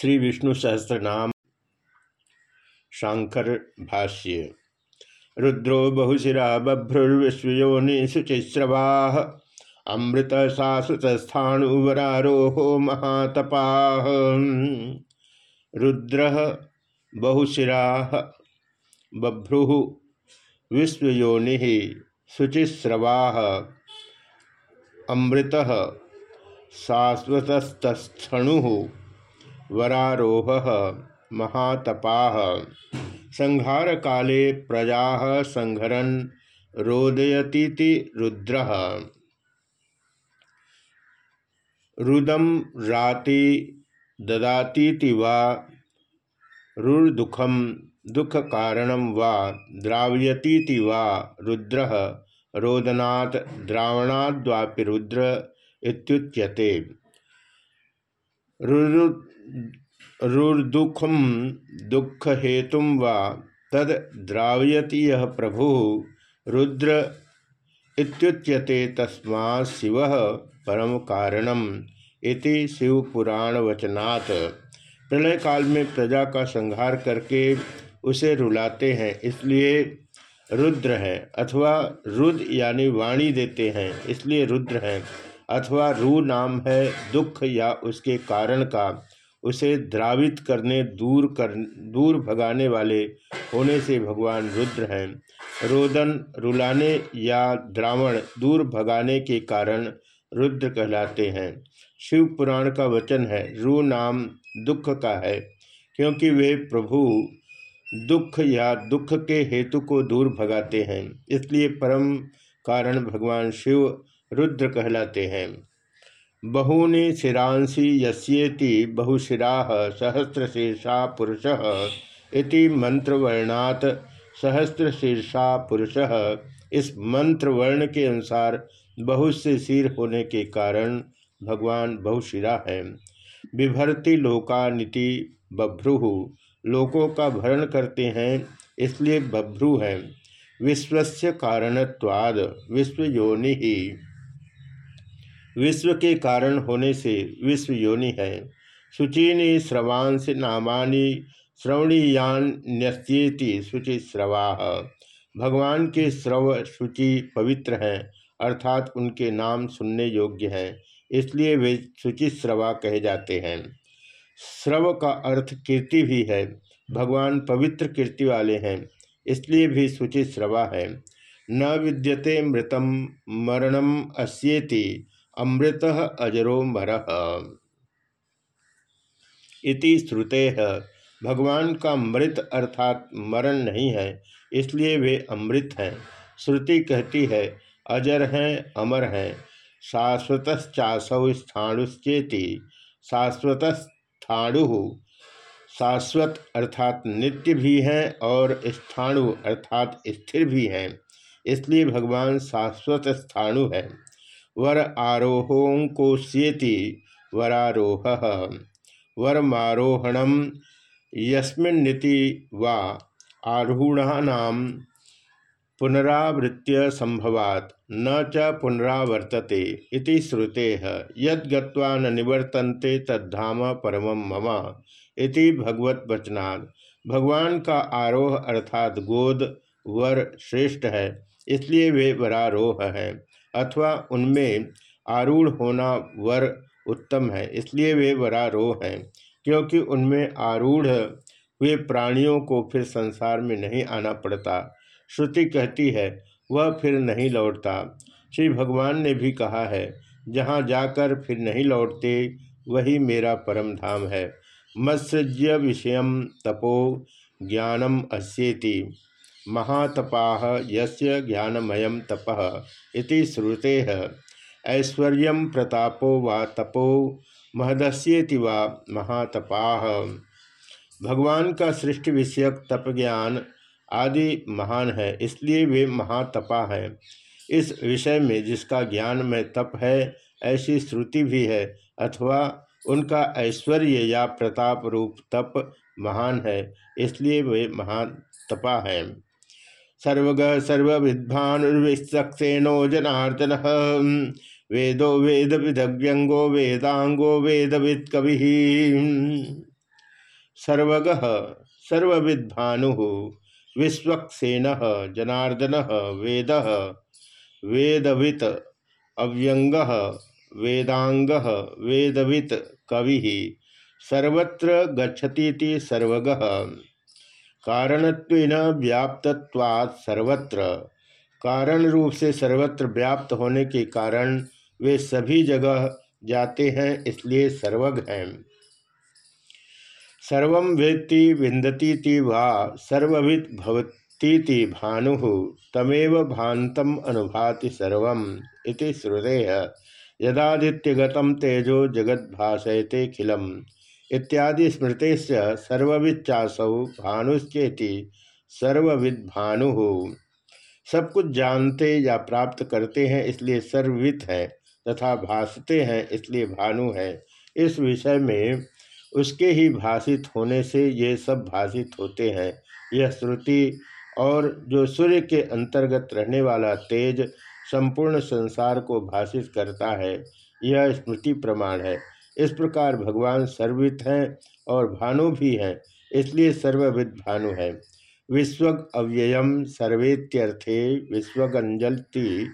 श्री विष्णु सहस्रनाम। शांकर भाष्य। रुद्रो बहुशिरा बभ्रुर्विश्वयोनि शुचिस्रवा अमृत शाश्वतस्थाणुवरारोहो महातपा। रुद्र बहुशिरा। बभ्रु विश्वयोनि शुचिस्रवा। अमृत शाश्वतस्थणु वरारोह महातपा। संहार काले प्रजा संघरन रोदयती रुद्र। रुदम राति ददाती वा? रुर्दुखम दुख कारणम वा? द्रावयती वा? रुद्र रोदनात् द्रावणाद्वापि रुद्र इत्युच्यते रुर्दुखम दुख हेतु वा तद द्रावयति यह प्रभु, रुद्र इत्युच्यते तस्मा शिव परम कारणम इति शिवपुराण वचनात् प्रलय काल में प्रजा का संहार करके उसे रुलाते हैं, इसलिए रुद्र है, अथवा रुद्र यानी वाणी देते हैं, इसलिए रुद्र हैं, अथवा रू नाम है दुख या उसके कारण का। उसे द्रावित करने, दूर कर, दूर भगाने वाले होने से भगवान रुद्र हैं। रोदन, रुलाने या द्रावण दूर भगाने के कारण रुद्र कहलाते हैं। शिव पुराण का वचन है, रू नाम दुख का है, क्योंकि वे प्रभु दुख या दुख के हेतु को दूर भगाते हैं, इसलिए परम कारण भगवान शिव रुद्र कहलाते हैं। बहूनि शिरांसी यस्येति बहुशिरा सहस्रशीर्षा पुरुष इति मंत्रवर्णात सहस्रशीर्षा पुरुष। इस मंत्र वर्ण के अनुसार बहुत से सिर होने के कारण भगवान बहुशिरा है। विभर्ति लोकानिति बभ्रु, लोकों का भरण करते हैं, इसलिए बभ्रु हैं। विश्वस्य कारणत्वाद विश्व योनि ही विश्व के कारण होने से विश्व योनि है। शुचिनी श्रवांश नामानि श्रवणीयान न्यस्येति शुचि श्रवा भगवान के श्रव शुचि पवित्र हैं, अर्थात उनके नाम सुनने योग्य हैं, इसलिए वे शुचि श्रवा कहे जाते हैं। श्रव का अर्थ कीर्ति भी है, भगवान पवित्र कीर्ति वाले हैं, इसलिए भी शुचि श्रवा है। न विद्यते मृतम मरणम अस्येति अमृत अजरो मर। इति श्रुते। है भगवान का मृत अर्थात मरण नहीं है, इसलिए वे अमृत हैं। श्रुति कहती है, अजर हैं, अमर हैं। शाश्वतश्चासौ स्थाणुश्चेति। शाश्वतस्थाणु। शाश्वत अर्थात नित्य भी हैं और स्थाणु अर्थात स्थिर भी हैं। इसलिए भगवान शाश्वत स्थाणु है। वर आरोहोंकोष्येति वरारोह। वरमारोहण यस्मिन्निति वा आरूढ़ानाम पुनरावृत्य संभवात न च पुनरावर्तते इति श्रुते। यद्वा न निवर्तन्ते तद्धाम परम मम इति भगवत वचनाद भगवान का आरोह अर्थात गोद वर श्रेष्ठ है, इसलिए वे वरारोह है। अथवा उनमें आरूढ़ होना वर उत्तम है, इसलिए वे वरारोह हैं, क्योंकि उनमें आरूढ़ हुए प्राणियों को फिर संसार में नहीं आना पड़ता। श्रुति कहती है, वह फिर नहीं लौटता। श्री भगवान ने भी कहा है, जहाँ जाकर फिर नहीं लौटते, वही मेरा परम धाम है। मत्सृज्य विषय तपो ज्ञानम अस्येति। महातपा यस्य ज्ञानमय तप इति श्रुते। ऐश्वर्य प्रतापो वा तपो महदस्येति वा महातपा। भगवान का सृष्टि विषयक तप ज्ञान आदि महान है, इसलिए वे महातपा हैं। इस विषय में जिसका ज्ञान में तप है, ऐसी श्रुति भी है, अथवा उनका ऐश्वर्य या प्रताप रूप तप महान है, इसलिए वे महान तपा हैं। सर्वग सर्विद्भानुर्विशक्सेनो जनार्दन वेदो वेद विधव्यंगो वेदांगो वेदविद कवि सर्वग सर्विद भानु विश्वक्सेन, जनार्दन, वेद, वेदवित अव्यंग वेदांग वेदवित, कवि। सर्वत्र गच्छती सर्वग। कारणत्वेन व्याप्तत्वात् सर्वत्र। कारण रूप से सर्वत्र व्याप्त होने के कारण वे सभी जगह जाते हैं, इसलिए सर्वग हैं। सर्व वेत्ति विंदती वा सर्वित भवती भानु, तमेव भातम अनुभाति सर्व इति श्रुतेय यदादित्यगत तेजो जगद्भाषयते खिलम। इत्यादि स्मृति से सर्विच्चासौ भानुश्चेति सर्वविद भानु हो सब कुछ जानते या प्राप्त करते हैं, इसलिए सर्ववित है, तथा भाषते हैं, इसलिए भानु है। इस विषय में उसके ही भाषित होने से ये सब भाषित होते हैं। यह श्रुति और जो सूर्य के अंतर्गत रहने वाला तेज, संपूर्ण संसार को भाषित करता है, यह स्मृति प्रमाण है। इस प्रकार भगवान सर्वित हैं और भानु भी हैं, इसलिए सर्वविद भानु है। विश्व अव्ययम सर्वेत्यर्थे विश्वगंजलती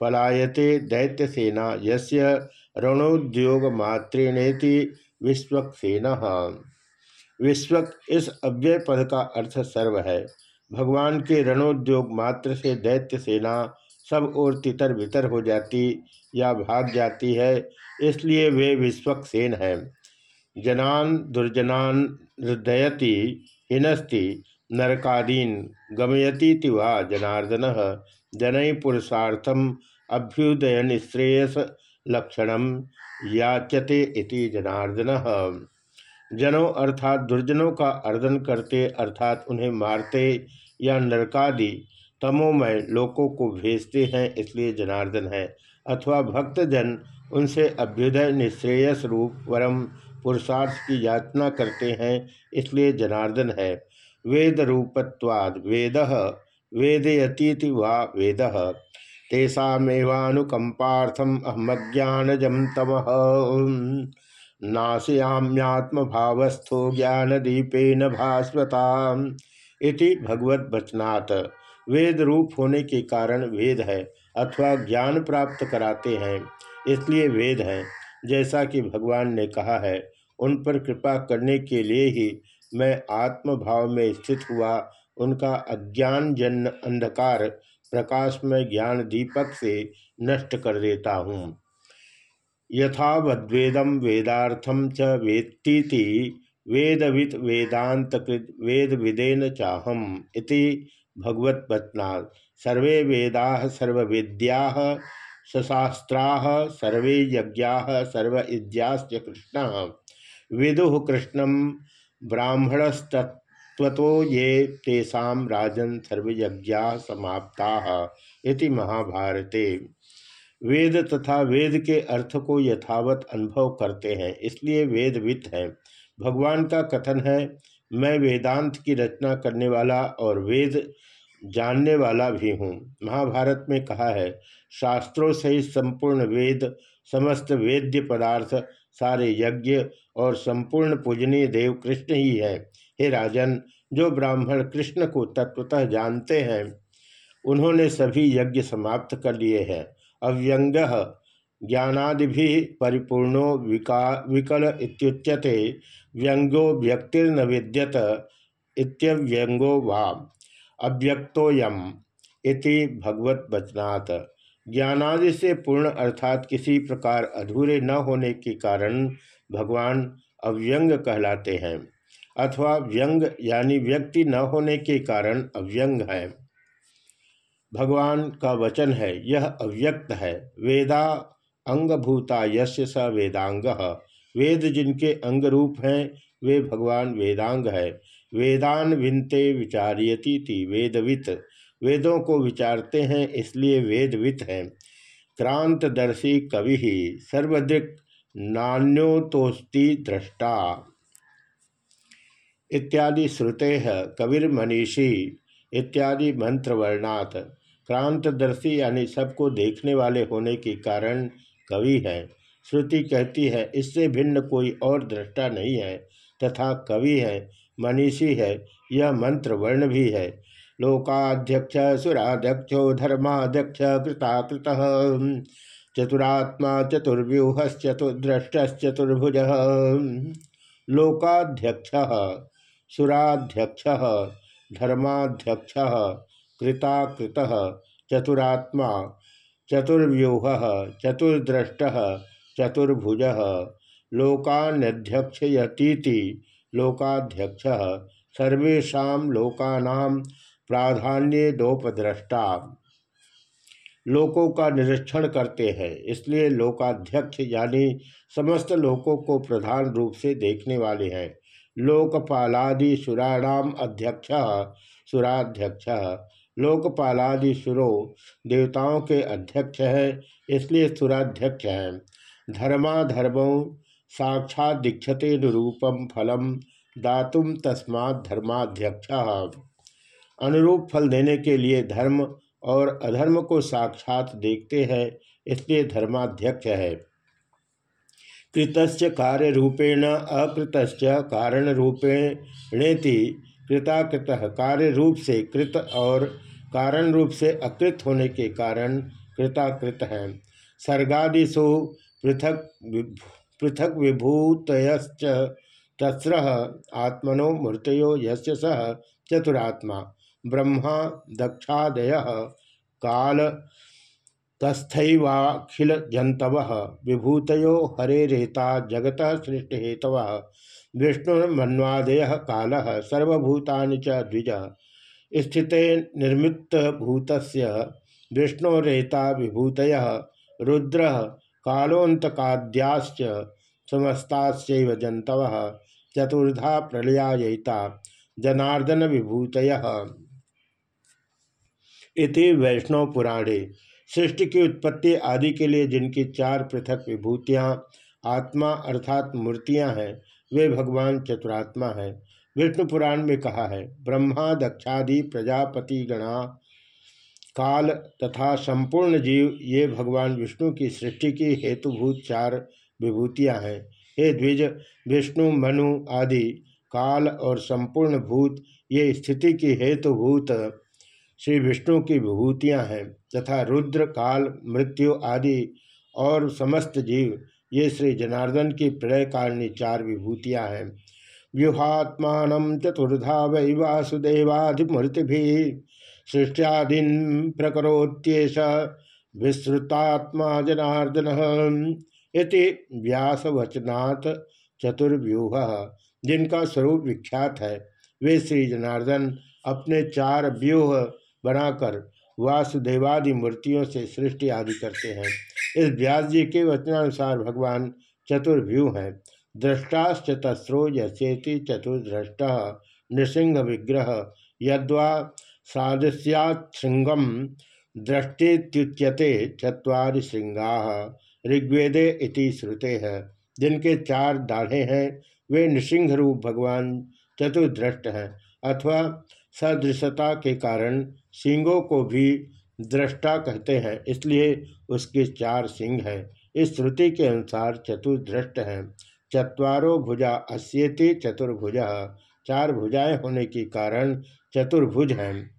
पलायते दैत्य दैत्यसेना यस्य रणोद्योग मात्रेणेति विश्वक्सेन। विश्वक इस अव्यय पद का अर्थ सर्व है। भगवान के रणोद्योग मात्र से दैत्य सेना सब और तितर बितर हो जाती या भाग जाती है, इसलिए वे विश्वक्सेन हैं। जनान दुर्जनान हृदयति हिनस्ति नरकादीन गमयती वा जनार्दन जनई पुरुषार्थम अभ्युदयन श्रेयस लक्षण याच्यते इति जनार्दन। जनों अर्थात दुर्जनों का अर्दन करते अर्थात उन्हें मारते या नरकादि तमोमय लोकों को भेजते हैं, इसलिए जनार्दन है। अथवा भक्तजन उनसे अभ्युदय निश्रेयस रूप वरम पुरुषार्थ की याचना करते हैं, इसलिए जनार्दन है। वेद रूपत्वाद वेद वेदयती वा वेद। तेषामेवानुकंपार्थम अहमज्ञानजम तम। नाशयाम्यात्म भावस्थो ज्ञानदीपेन भास्वता इति भगवत वेद रूप होने के कारण वेद है, अथवा ज्ञान प्राप्त कराते हैं, इसलिए वेद हैं। जैसा कि भगवान ने कहा है, उन पर कृपा करने के लिए ही मैं आत्मभाव में स्थित हुआ, उनका अज्ञान जन अंधकार प्रकाश में ज्ञान दीपक से नष्ट कर देता हूँ। यथावद्वेदम वेदार्थम च वेत्ती वेदवित वेदांतकृत वेद विदेन चाहम इति भगवत पत्नाथ सर्वे वेदा सर्वेद्या सशास्त्रा सर्वे यज्ञा, सर्व इद्याश्च कृष्ण। विदु कृष्णम ब्राह्मणस्तत्वतो ये तेषा राजन सर्वयज्ञा समाप्ता इति महाभारते। वेद तथा वेद के अर्थ को यथावत अनुभव करते हैं, इसलिए वेदवित हैं। भगवान का कथन है मैं वेदांत की रचना करने वाला और वेद जानने वाला भी हूँ। महाभारत में कहा है, शास्त्रों सहित संपूर्ण वेद, समस्त वेद्य पदार्थ, सारे यज्ञ और संपूर्ण पूजनीय देव कृष्ण ही है। हे राजन, जो ब्राह्मण कृष्ण को तत्वतः जानते हैं, उन्होंने सभी यज्ञ समाप्त कर लिए हैं। अव्यंग ज्ञानादि परिपूर्णो विका, विकल इत्युच्यते व्यंग्यो व्यक्तिर्न विद्यत इत्यव्यंगो वा अव्यक्तोयम इति भगवत वचनात् ज्ञानादि से पूर्ण अर्थात किसी प्रकार अधूरे न होने के कारण भगवान अव्यंग कहलाते हैं, अथवा व्यंग यानी व्यक्ति न होने के कारण अव्यंग है। भगवान का वचन है, यह अव्यक्त है। वेदा अंगभूता यश स वेदांग। वेद जिनके अंग रूप हैं, वे भगवान वेदांग है। वेदान विनते विचार्यती थी वेदवित। वेदों को विचारते हैं, इसलिए वेदवित हैं। क्रांतदर्शी कवि ही सर्वदृक नान्योतोस्ति दृष्टा इत्यादि श्रुते कविर्मनीषी, इत्यादि मंत्रवर्णात। क्रांतदर्शी यानी सबको देखने वाले होने के कारण कवि है। श्रुति कहती है, इससे भिन्न कोई और दृष्टा नहीं है। तथा कवि है, मनीषी है, यह मंत्र वर्ण भी है। लोकाध्यक्ष, सुराध्यक्षो, धर्माध्यक्ष, कृताकृत। चतुरात्मा चतुर्व्यूहश्चतुर्द्रष्टुर्भुज लोकाध्यक्ष, सुराध्यक्ष, धर्माध्यक्ष, कृताकृत। चतुरात्मा चतुर्व्यूह, चतुर्द्रष्ट, चतुर्भुज, लोकान्यध्यक्षयतीति, लोकाध्यक्ष सर्वेशा लोकानां प्राधान्योपद्रष्टा लोकों का निरीक्षण करते हैं, इसलिए लोकाध्यक्ष यानी समस्त लोकों को प्रधान रूप से देखने वाले हैं। लोकपालादि सुराणाम अध्यक्ष, सुराध्यक्ष लोकपालादि सुरो देवताओं के अध्यक्ष है, इसलिए सुराध्यक्ष हैं। धर्माधर्मों साक्षात दीक्षते निरूपम फलम दातुम तस्मात् धर्माध्यक्ष। अनुरूप फल देने के लिए धर्म और अधर्म को साक्षात देखते हैं, इसलिए धर्माध्यक्ष है। कृतस्य कार्य रूपेण अकृत कारण रूपेणेति कृताकृत कार्य रूप से कृत और कारण रूप से अकृत होने के कारण कृताकृत है। सर्गादिशु पृथक पृथक विभूत तस्र आत्मनो मूर्तो चतुरात्मा। ब्रह्मा दक्षादय काल तस्थवाखिल जंतव विभूत हरेरेता जगत सृष्टिहेतव। विष्णुर्मन्वादय काल सर्वभूतानि च द्विज। स्थिते निर्मित भूत विष्णुरेता विभूत रुद्र कालोन्तकाद्याश्च समस्तास्व जंतव चतुर्धा प्रलयायिता जनार्दन विभूत इति वैष्णव पुराणे। सृष्टि की उत्पत्ति आदि के लिए जिनकी चार पृथक विभूतियाँ, आत्मा अर्थात मूर्तियाँ हैं, वे भगवान चतुरात्मा हैं। विष्णु पुराण में कहा है, ब्रह्मा, दक्षादि, प्रजापति, गणा, काल तथा संपूर्ण जीव, ये भगवान विष्णु की सृष्टि की हेतुभूत चार विभूतियाँ हैं। हे द्विज, विष्णु, मनु आदि, काल और संपूर्ण भूत, ये स्थिति की हेतुभूत श्री विष्णु की विभूतियाँ हैं, तथा रुद्र, काल, मृत्यु आदि और समस्त जीव। ये श्री जनार्दन की प्रलय कालनी चार विभूतियाँ हैं। व्यूहात्मान चतुर्धा वै वासुदेवाधिमूर्ति भी सृष्टियादीन प्रकरोत्येश विस्तृतात्मा जनार्दन इति व्यासवचनात् चतुर्व्यूह, जिनका स्वरूप विख्यात है। वे श्री जनार्दन अपने चार व्यूह बनाकर वासुदेवादि मूर्तियों से सृष्टि आदि करते हैं। इस व्यास जी के वचनानुसार भगवान चतुर्व्यू हैं। दृष्टाश्चतस्रो यसेति चतुर्द्रष्ट नृसिंह विग्रह यद्वा सादस्याशृंगम दृष्टिच्यते चुरी श्रृंगा ऋग्वेदे श्रुते हैं। जिनके चार दाढ़े हैं, वे नृसिंह रूप भगवान चतुर्द्रष्ट हैं अथवा सदृशता के कारण सिंगों को भी दृष्टा कहते हैं, इसलिए उसके चार सिंह हैं। इस श्रुति के अनुसार चतुर्दृष्ट हैं। चतवारों भुजा अस्यति चतुर्भुज। चार भुजाएँ होने के कारण चतुर्भुज हैं।